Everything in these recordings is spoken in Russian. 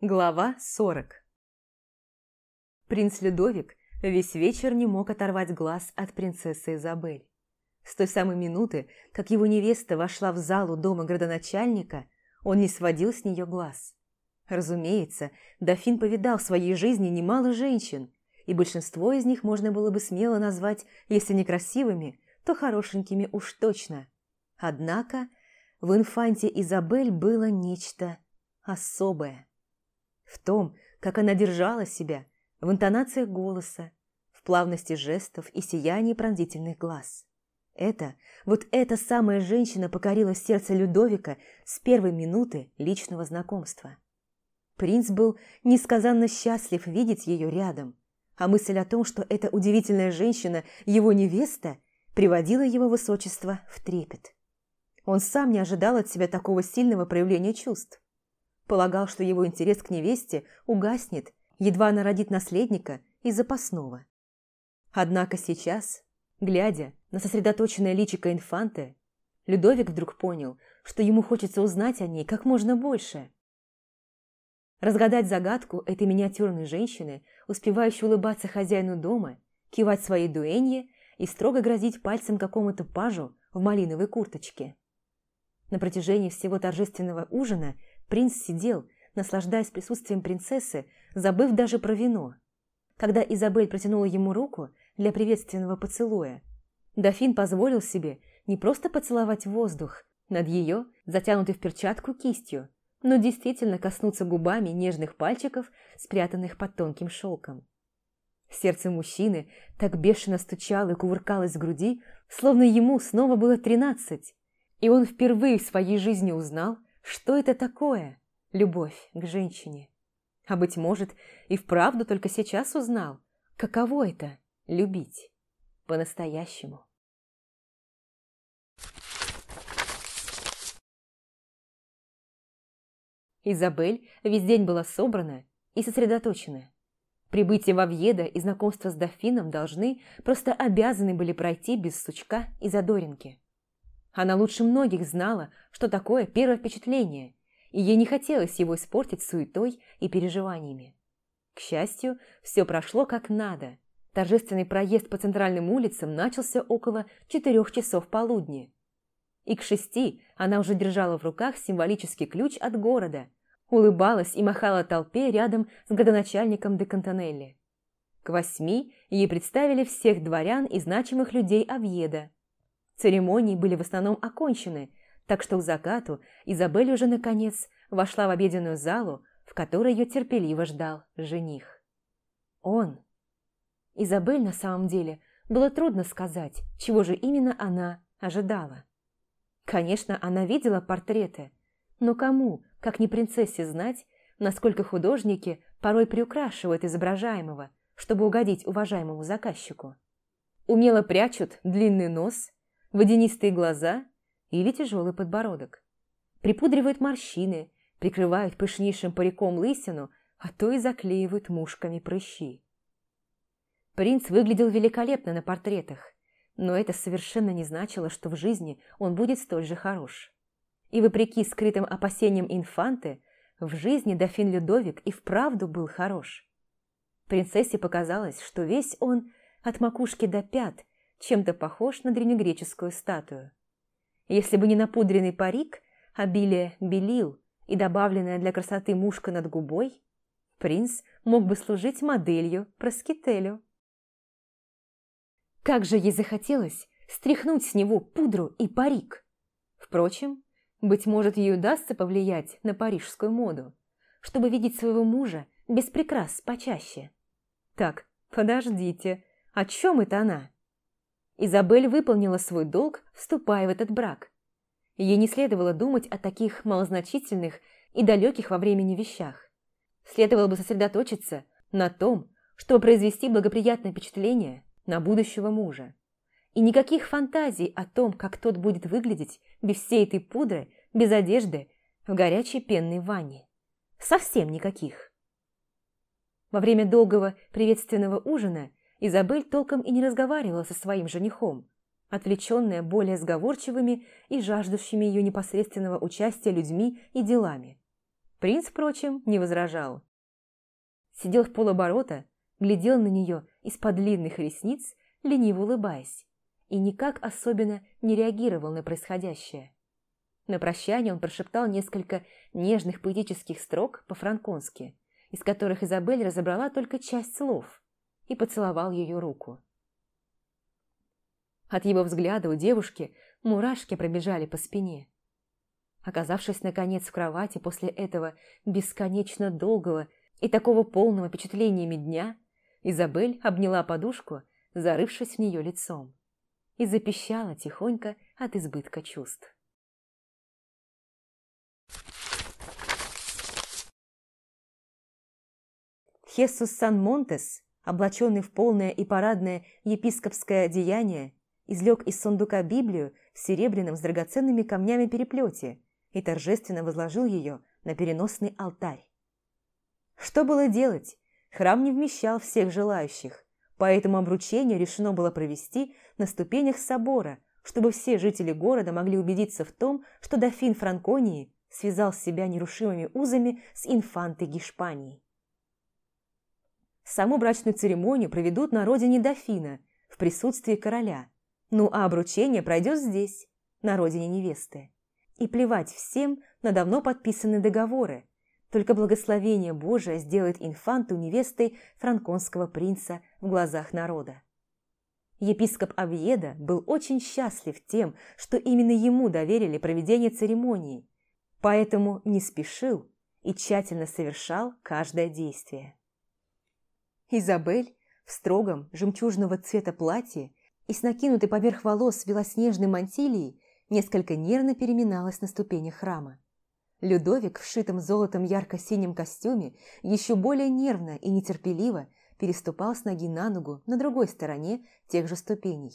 Глава 40 Принц Людовик весь вечер не мог оторвать глаз от принцессы Изабель. С той самой минуты, как его невеста вошла в залу дома градоначальника, он не сводил с нее глаз. Разумеется, дофин повидал в своей жизни немало женщин, и большинство из них можно было бы смело назвать, если не красивыми, то хорошенькими уж точно. Однако в инфанте Изабель было нечто особое. В том, как она держала себя, в интонациях голоса, в плавности жестов и сиянии пронзительных глаз. Это, вот эта самая женщина покорила сердце Людовика с первой минуты личного знакомства. Принц был несказанно счастлив видеть ее рядом, а мысль о том, что эта удивительная женщина – его невеста, приводила его высочество в трепет. Он сам не ожидал от себя такого сильного проявления чувств. Полагал, что его интерес к невесте угаснет, едва она родит наследника и запасного. Однако сейчас, глядя на сосредоточенное личико инфанты, Людовик вдруг понял, что ему хочется узнать о ней как можно больше. Разгадать загадку этой миниатюрной женщины, успевающей улыбаться хозяину дома, кивать своей дуэнье и строго грозить пальцем какому-то пажу в малиновой курточке. На протяжении всего торжественного ужина принц сидел, наслаждаясь присутствием принцессы, забыв даже про вино. Когда Изабель протянула ему руку для приветственного поцелуя, дофин позволил себе не просто поцеловать воздух над ее, затянутой в перчатку кистью, но действительно коснуться губами нежных пальчиков, спрятанных под тонким шелком. Сердце мужчины так бешено стучало и кувыркалось в груди, словно ему снова было тринадцать, и он впервые в своей жизни узнал, что это такое – любовь к женщине. А быть может, и вправду только сейчас узнал, каково это – любить по-настоящему. Изабель весь день была собрана и сосредоточена. Прибытие в Авьеда и знакомство с дофином должны, просто обязаны были пройти без сучка и задоринки. Она лучше многих знала, что такое первое впечатление, и ей не хотелось его испортить суетой и переживаниями. К счастью, все прошло как надо. Торжественный проезд по центральным улицам начался около четырех часов полудня. И к шести она уже держала в руках символический ключ от города, улыбалась и махала толпе рядом с градоначальником де Кантанелли. К восьми ей представили всех дворян и значимых людей Авьеда – Церемонии были в основном окончены, так что к закату Изабель уже, наконец, вошла в обеденную залу, в которой ее терпеливо ждал жених. Он. Изабель на самом деле было трудно сказать, чего же именно она ожидала. Конечно, она видела портреты, но кому, как не принцессе, знать, насколько художники порой приукрашивают изображаемого, чтобы угодить уважаемому заказчику. Умело прячут длинный нос водянистые глаза или тяжелый подбородок. Припудривают морщины, прикрывают пышнейшим париком лысину, а то и заклеивают мушками прыщи. Принц выглядел великолепно на портретах, но это совершенно не значило, что в жизни он будет столь же хорош. И вопреки скрытым опасениям инфанты, в жизни дофин Людовик и вправду был хорош. Принцессе показалось, что весь он от макушки до пят чем-то похож на древнегреческую статую. Если бы не напудренный парик, обилие белил и добавленная для красоты мушка над губой, принц мог бы служить моделью проскителю. Как же ей захотелось стряхнуть с него пудру и парик! Впрочем, быть может, ей удастся повлиять на парижскую моду, чтобы видеть своего мужа без прикрас почаще. Так, подождите, о чем это она? Изабель выполнила свой долг, вступая в этот брак. Ей не следовало думать о таких малозначительных и далеких во времени вещах. Следовало бы сосредоточиться на том, чтобы произвести благоприятное впечатление на будущего мужа. И никаких фантазий о том, как тот будет выглядеть без всей этой пудры, без одежды, в горячей пенной ванне. Совсем никаких. Во время долгого приветственного ужина Изабель толком и не разговаривала со своим женихом, отвлеченная более сговорчивыми и жаждущими ее непосредственного участия людьми и делами. Принц, впрочем, не возражал. Сидел в полоборота, глядел на нее из-под длинных ресниц, лениво улыбаясь, и никак особенно не реагировал на происходящее. На прощание он прошептал несколько нежных поэтических строк по-франконски, из которых Изабель разобрала только часть слов, и поцеловал ее руку. От его взгляда у девушки мурашки пробежали по спине. Оказавшись, наконец, в кровати после этого бесконечно долгого и такого полного впечатлениями дня, Изабель обняла подушку, зарывшись в нее лицом, и запищала тихонько от избытка чувств. Хесус Сан-Монтес, облаченный в полное и парадное епископское одеяние, излег из сундука Библию в серебряном с драгоценными камнями переплете и торжественно возложил ее на переносный алтарь. Что было делать? Храм не вмещал всех желающих, поэтому обручение решено было провести на ступенях собора, чтобы все жители города могли убедиться в том, что дофин Франконии связал себя нерушимыми узами с инфантой Гешпанией. Саму брачную церемонию проведут на родине дофина, в присутствии короля. Ну а обручение пройдет здесь, на родине невесты. И плевать всем на давно подписанные договоры. Только благословение Божие сделает инфанту невестой франконского принца в глазах народа. Епископ Авьеда был очень счастлив тем, что именно ему доверили проведение церемонии, поэтому не спешил и тщательно совершал каждое действие. Изабель в строгом жемчужного цвета платье и с накинутой поверх волос белоснежной мантилией несколько нервно переминалась на ступенях храма. Людовик в шитом золотом ярко-синем костюме еще более нервно и нетерпеливо переступал с ноги на ногу на другой стороне тех же ступеней.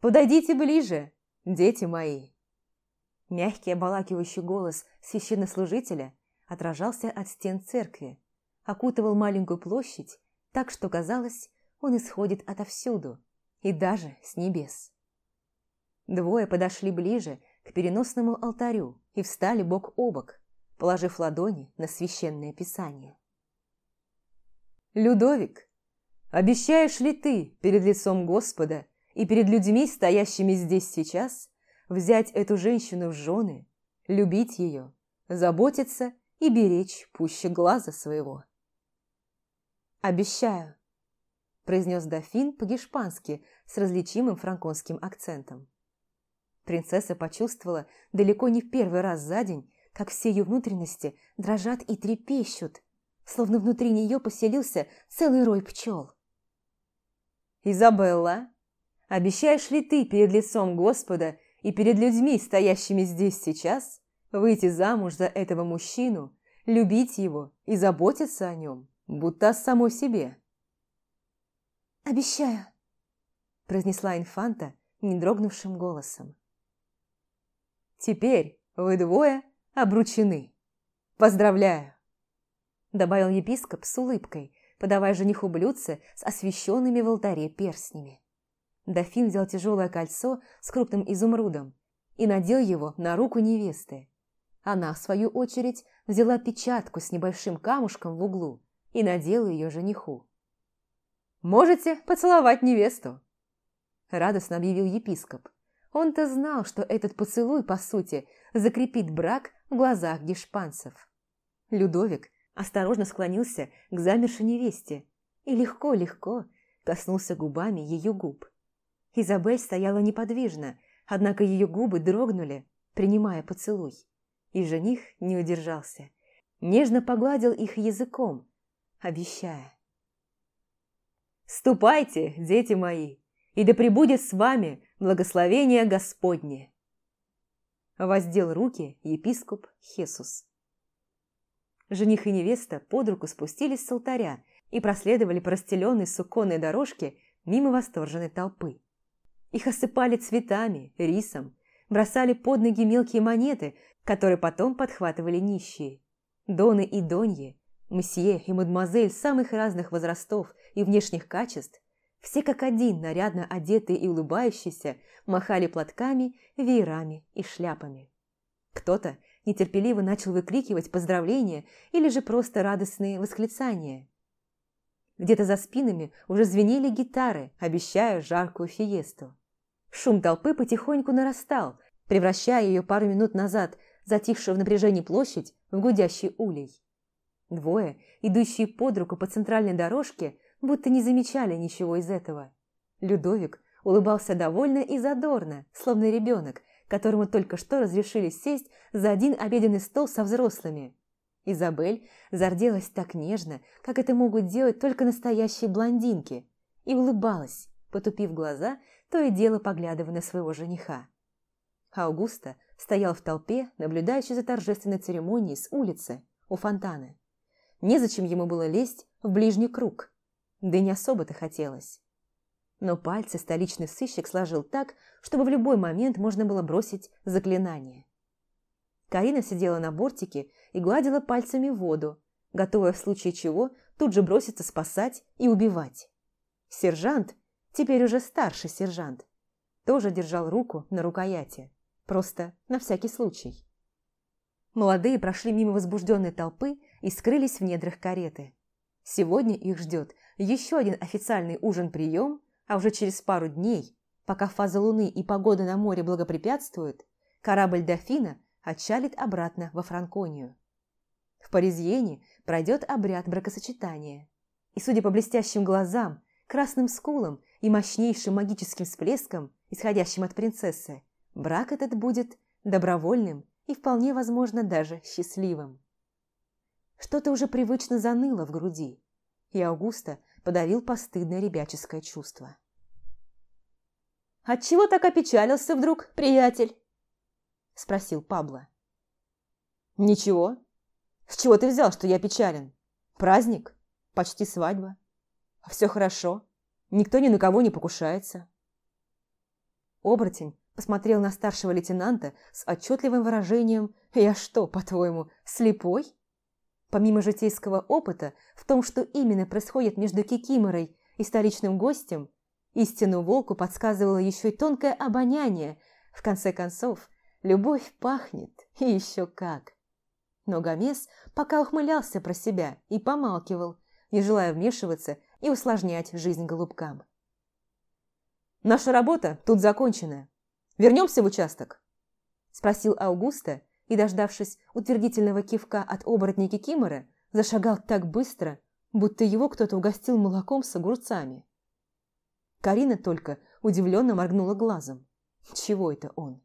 «Подойдите ближе, дети мои!» Мягкий обалакивающий голос священнослужителя отражался от стен церкви, окутывал маленькую площадь, так что казалось, он исходит отовсюду, и даже с небес. Двое подошли ближе к переносному алтарю и встали бок о бок, положив ладони на священное писание. «Людовик, обещаешь ли ты перед лицом Господа и перед людьми, стоящими здесь сейчас, взять эту женщину в жены, любить ее, заботиться и беречь пуще глаза своего?» «Обещаю», – произнес дофин по-гешпански с различимым франконским акцентом. Принцесса почувствовала далеко не в первый раз за день, как все ее внутренности дрожат и трепещут, словно внутри нее поселился целый рой пчел. «Изабелла, обещаешь ли ты перед лицом Господа и перед людьми, стоящими здесь сейчас, выйти замуж за этого мужчину, любить его и заботиться о нем?» Будто самой себе. «Обещаю», – произнесла инфанта не дрогнувшим голосом. «Теперь вы двое обручены. Поздравляю!» Добавил епископ с улыбкой, подавая жениху блюдце с освященными в алтаре перстнями. Дофин взял тяжелое кольцо с крупным изумрудом и надел его на руку невесты. Она, в свою очередь, взяла печатку с небольшим камушком в углу и надела ее жениху. «Можете поцеловать невесту!» Радостно объявил епископ. Он-то знал, что этот поцелуй, по сути, закрепит брак в глазах гешпанцев. Людовик осторожно склонился к замершей невесте и легко-легко коснулся губами ее губ. Изабель стояла неподвижно, однако ее губы дрогнули, принимая поцелуй. И жених не удержался. Нежно погладил их языком, обещая. «Ступайте, дети мои, и да пребудет с вами благословение Господне!» Воздел руки епископ Хесус. Жених и невеста под руку спустились с алтаря и проследовали по расстеленной суконной дорожке мимо восторженной толпы. Их осыпали цветами, рисом, бросали под ноги мелкие монеты, которые потом подхватывали нищие. Доны и доньи, Мсье и мадемуазель самых разных возрастов и внешних качеств, все как один нарядно одетые и улыбающиеся, махали платками, веерами и шляпами. Кто-то нетерпеливо начал выкрикивать поздравления или же просто радостные восклицания. Где-то за спинами уже звенели гитары, обещая жаркую фиесту. Шум толпы потихоньку нарастал, превращая ее пару минут назад, затихшую в напряжении площадь, в гудящий улей. Двое, идущие под руку по центральной дорожке, будто не замечали ничего из этого. Людовик улыбался довольно и задорно, словно ребенок, которому только что разрешили сесть за один обеденный стол со взрослыми. Изабель зарделась так нежно, как это могут делать только настоящие блондинки, и улыбалась, потупив глаза, то и дело поглядывая на своего жениха. Аугуста стоял в толпе, наблюдающий за торжественной церемонией с улицы, у фонтана. Незачем ему было лезть в ближний круг, да и не особо-то хотелось. Но пальцы столичный сыщик сложил так, чтобы в любой момент можно было бросить заклинание. Карина сидела на бортике и гладила пальцами воду, готовая в случае чего тут же броситься спасать и убивать. Сержант, теперь уже старший сержант, тоже держал руку на рукояти, просто на всякий случай. Молодые прошли мимо возбужденной толпы и скрылись в недрах кареты. Сегодня их ждет еще один официальный ужин-прием, а уже через пару дней, пока фаза Луны и погода на море благопрепятствуют, корабль «Дофина» отчалит обратно во Франконию. В Паризьене пройдет обряд бракосочетания. И, судя по блестящим глазам, красным скулам и мощнейшим магическим всплескам, исходящим от принцессы, брак этот будет добровольным и вполне возможно даже счастливым. Что-то уже привычно заныло в груди, и Аугуста подавил постыдное ребяческое чувство. «Отчего так опечалился вдруг, приятель?» – спросил Пабло. «Ничего. С чего ты взял, что я печален? Праздник? Почти свадьба. Все хорошо. Никто ни на кого не покушается». Оборотень посмотрел на старшего лейтенанта с отчетливым выражением «Я что, по-твоему, слепой?» Помимо житейского опыта в том, что именно происходит между Кикиморой и столичным гостем, истину волку подсказывало еще и тонкое обоняние. В конце концов, любовь пахнет, и еще как. Но Гомес пока ухмылялся про себя и помалкивал, не желая вмешиваться и усложнять жизнь голубкам. «Наша работа тут закончена. Вернемся в участок?» – спросил Аугуста, и, дождавшись утвердительного кивка от оборотники Кимора, зашагал так быстро, будто его кто-то угостил молоком с огурцами. Карина только удивленно моргнула глазом. Чего это он?